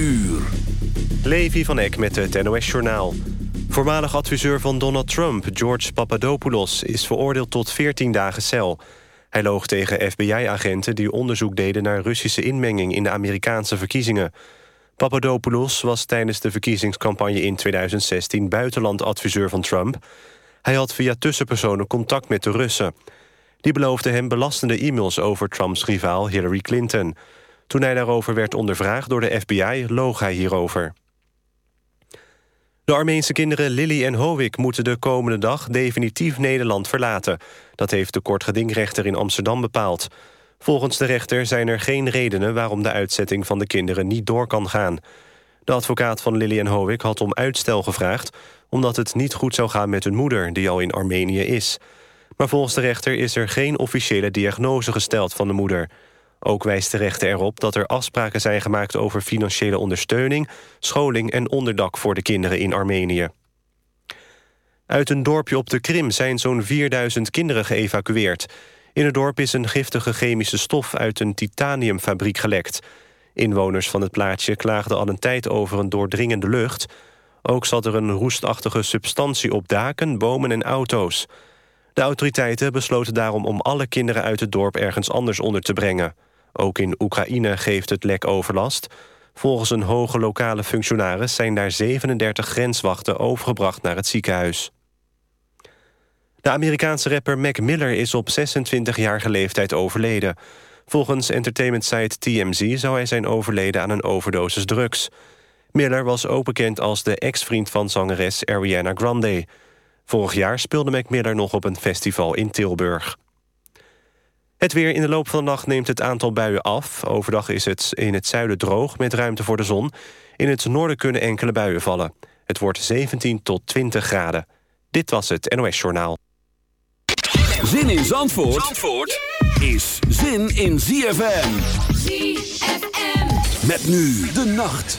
uur. Levi van Eck met het NOS-journaal. Voormalig adviseur van Donald Trump, George Papadopoulos... is veroordeeld tot 14 dagen cel. Hij loog tegen FBI-agenten die onderzoek deden... naar Russische inmenging in de Amerikaanse verkiezingen. Papadopoulos was tijdens de verkiezingscampagne in 2016... buitenlandadviseur van Trump. Hij had via tussenpersonen contact met de Russen. Die beloofden hem belastende e-mails over Trumps rivaal Hillary Clinton... Toen hij daarover werd ondervraagd door de FBI, loog hij hierover. De Armeense kinderen Lily en Hovik moeten de komende dag definitief Nederland verlaten. Dat heeft de kortgedingrechter in Amsterdam bepaald. Volgens de rechter zijn er geen redenen waarom de uitzetting van de kinderen niet door kan gaan. De advocaat van Lily en Hovik had om uitstel gevraagd... omdat het niet goed zou gaan met hun moeder, die al in Armenië is. Maar volgens de rechter is er geen officiële diagnose gesteld van de moeder... Ook wijst de rechter erop dat er afspraken zijn gemaakt over financiële ondersteuning, scholing en onderdak voor de kinderen in Armenië. Uit een dorpje op de Krim zijn zo'n 4000 kinderen geëvacueerd. In het dorp is een giftige chemische stof uit een titaniumfabriek gelekt. Inwoners van het plaatsje klaagden al een tijd over een doordringende lucht. Ook zat er een roestachtige substantie op daken, bomen en auto's. De autoriteiten besloten daarom om alle kinderen uit het dorp ergens anders onder te brengen. Ook in Oekraïne geeft het lek overlast. Volgens een hoge lokale functionaris zijn daar 37 grenswachten overgebracht naar het ziekenhuis. De Amerikaanse rapper Mac Miller is op 26-jarige leeftijd overleden. Volgens entertainmentsite TMZ zou hij zijn overleden aan een overdosis drugs. Miller was ook bekend als de ex-vriend van zangeres Ariana Grande. Vorig jaar speelde Mac Miller nog op een festival in Tilburg. Het weer in de loop van de nacht neemt het aantal buien af. Overdag is het in het zuiden droog met ruimte voor de zon. In het noorden kunnen enkele buien vallen. Het wordt 17 tot 20 graden. Dit was het NOS Journaal. Zin in Zandvoort, Zandvoort is zin in ZFM. ZFM. Met nu de nacht.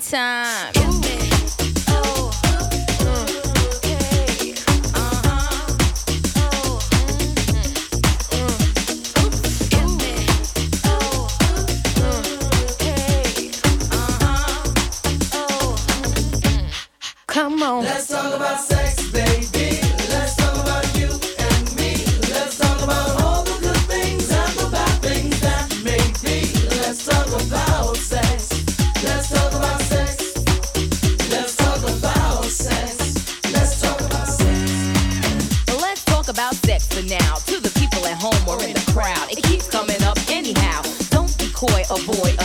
time.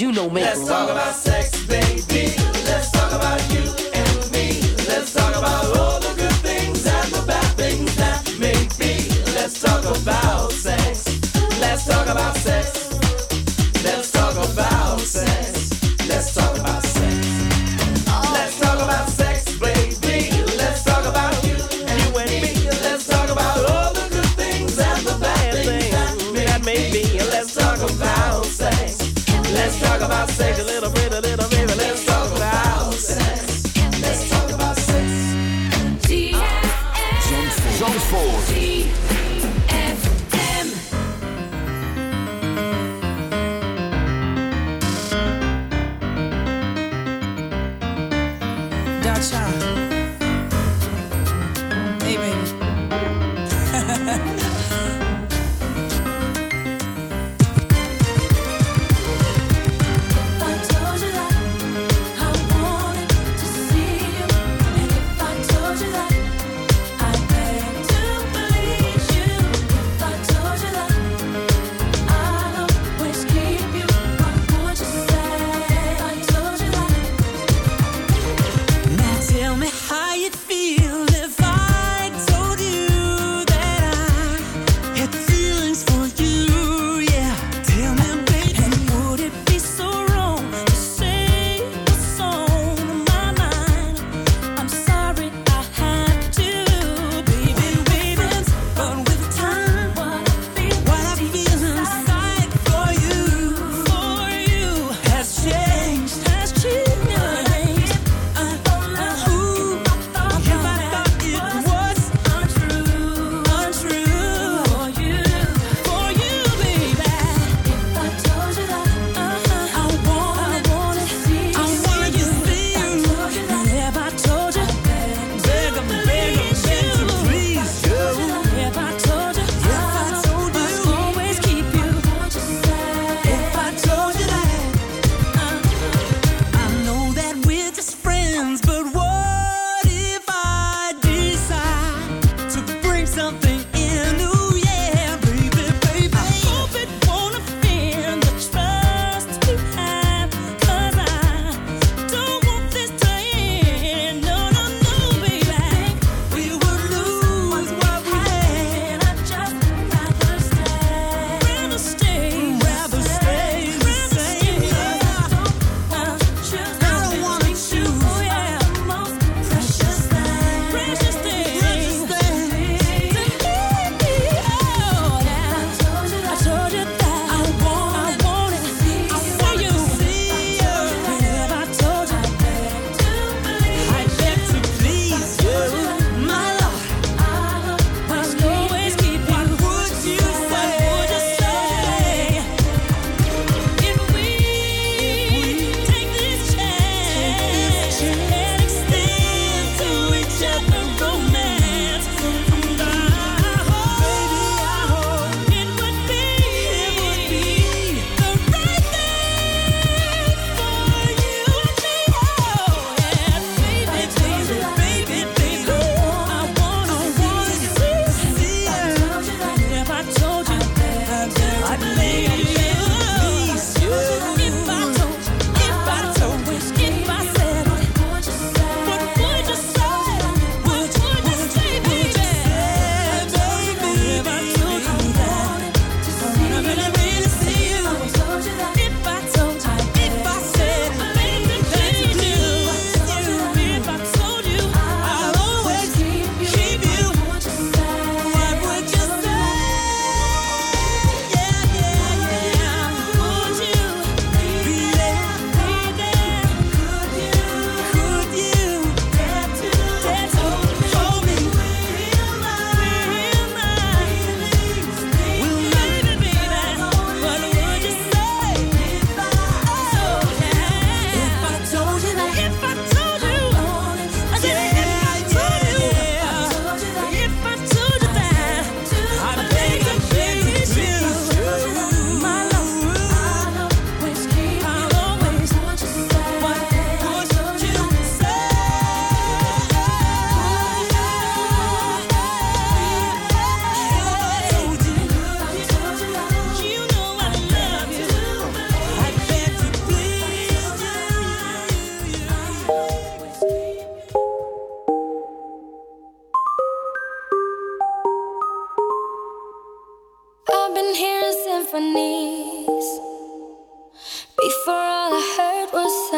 You know make Let's talk about sex, baby. Let's talk about you Let's talk was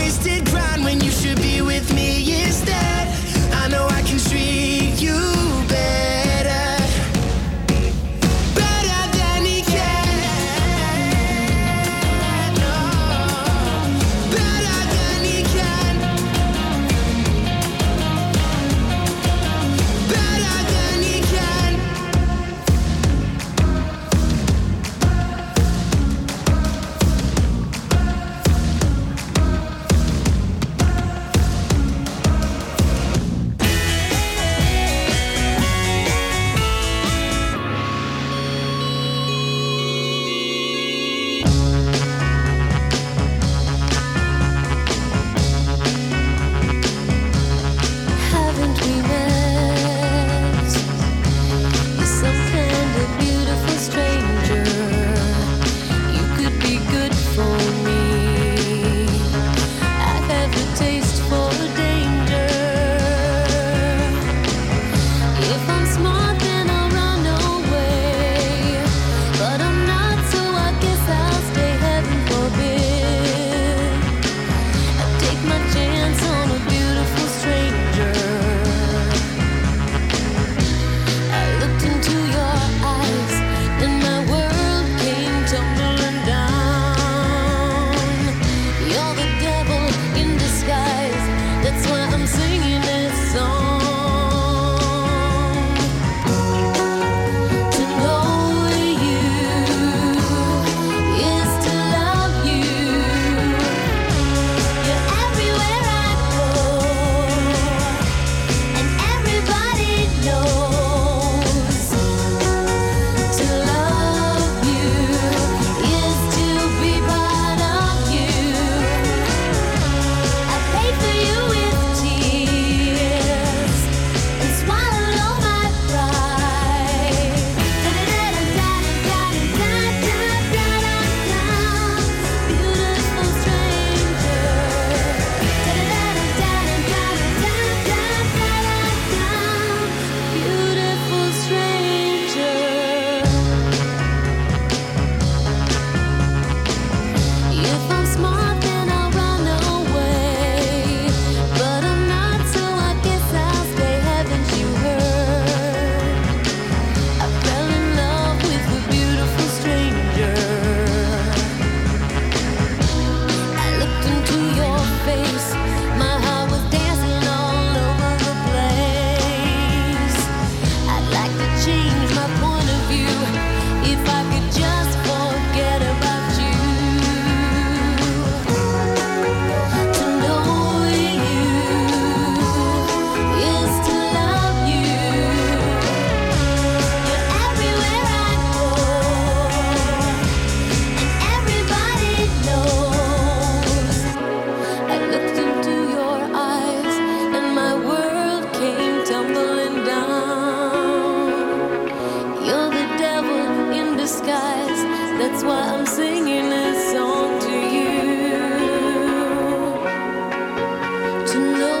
to know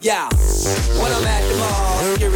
Yeah, when I'm at the mall,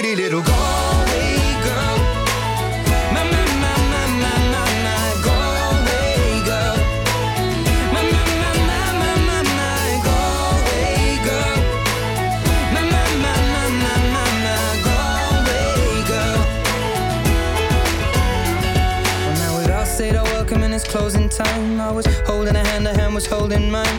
pretty little girl. My, my, my, my, my, my, my girl. My, my, my, my, my, my, my girl. My, my, my, my, my, my, my girl. Well, now we'd all said our welcome and it's closing time. I was holding a hand, her hand was holding mine.